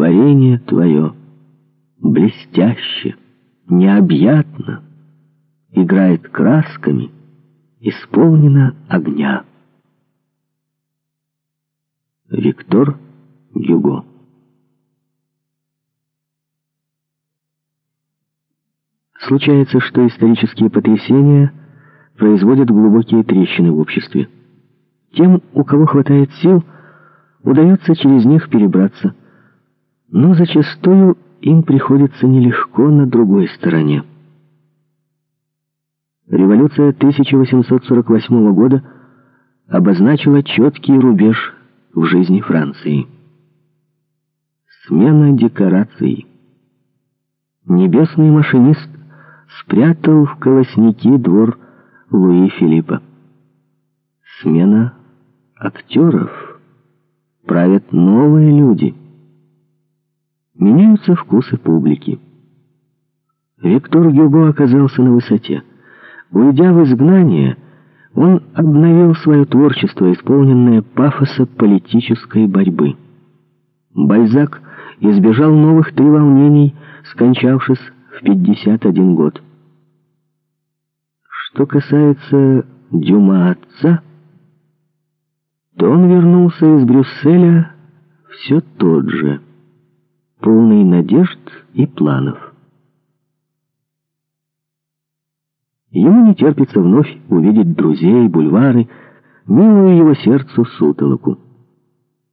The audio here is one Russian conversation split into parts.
творение твое блестяще, необъятно, играет красками, исполнено огня. Виктор Гюго Случается, что исторические потрясения производят глубокие трещины в обществе. Тем, у кого хватает сил, удается через них перебраться. Но зачастую им приходится нелегко на другой стороне. Революция 1848 года обозначила четкий рубеж в жизни Франции. Смена декораций. Небесный машинист спрятал в колосники двор Луи Филиппа. Смена актеров. Правят новые люди. Меняются вкусы публики. Виктор Гюго оказался на высоте. Уйдя в изгнание, он обновил свое творчество, исполненное пафоса политической борьбы. Бальзак избежал новых треволнений, скончавшись в 51 год. Что касается Дюма отца, то он вернулся из Брюсселя все тот же, полный надежд и планов. Ему не терпится вновь увидеть друзей, бульвары, милую его сердцу сутолоку.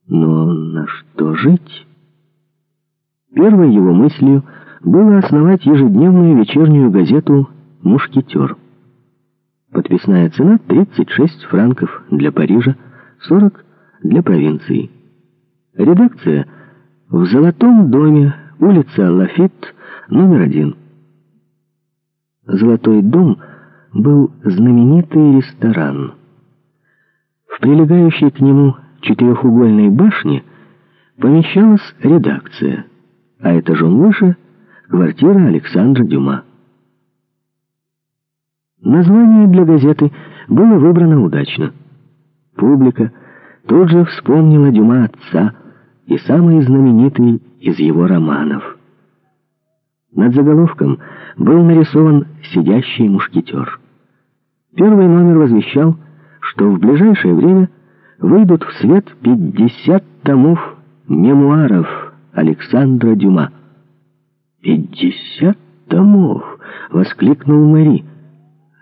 Но на что жить? Первой его мыслью было основать ежедневную вечернюю газету «Мушкетер». Подписная цена 36 франков для Парижа, 40 для провинции. Редакция в Золотом доме, улица Лафит, номер один. Золотой дом был знаменитый ресторан. В прилегающей к нему четырехугольной башне помещалась редакция, а этажом выше — квартира Александра Дюма. Название для газеты было выбрано удачно. Публика тут же вспомнила Дюма отца и самый знаменитый из его романов. Над заголовком был нарисован сидящий мушкетер. Первый номер возвещал, что в ближайшее время выйдут в свет 50 томов мемуаров Александра Дюма. «Пятьдесят томов!» — воскликнул Мэри.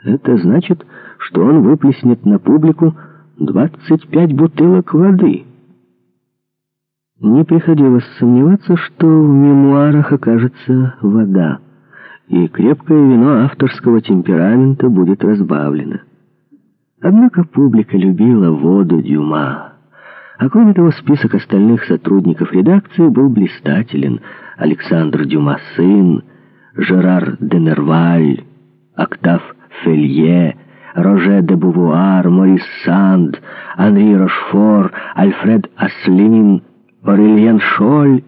Это значит, что он выплеснет на публику 25 бутылок воды. Не приходилось сомневаться, что в мемуарах окажется вода, и крепкое вино авторского темперамента будет разбавлено. Однако публика любила воду Дюма. А кроме того, список остальных сотрудников редакции был блистателен. Александр Дюма сын, Жерар Денерваль, Октав Фелье, Роже де Бувуар, Морис Санд, Анри Рошфор, Альфред Аслин, Орельен Шоль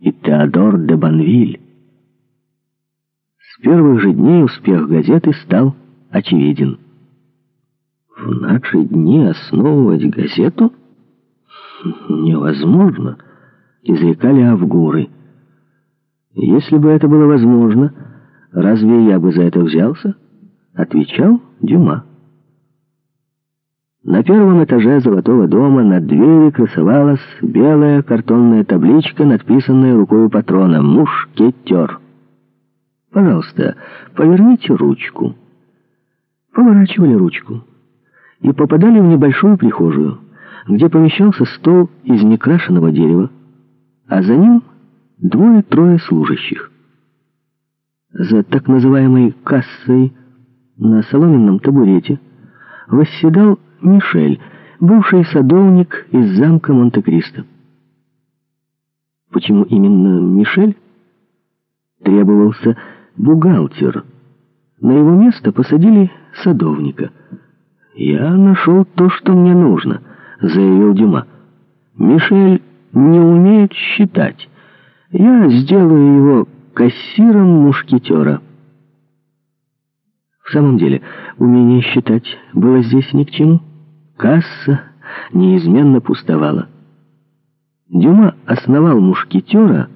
и Теодор де Банвиль. С первых же дней успех газеты стал очевиден. В наши дни основывать газету невозможно, изрекали Авгуры. Если бы это было возможно, разве я бы за это взялся? отвечал Дюма. На первом этаже Золотого дома на двери красовалась белая картонная табличка, надписанная рукой патрона «Мушкетер». «Пожалуйста, поверните ручку». Поворачивали ручку и попадали в небольшую прихожую, где помещался стол из некрашенного дерева, а за ним двое-трое служащих. За так называемой «кассой» На соломенном табурете восседал Мишель, бывший садовник из замка Монте-Кристо. Почему именно Мишель? Требовался бухгалтер. На его место посадили садовника. «Я нашел то, что мне нужно», — заявил Дюма. «Мишель не умеет считать. Я сделаю его кассиром мушкетера». В самом деле, умение считать было здесь ни к чему. Касса неизменно пустовала. Дюма основал мушкетера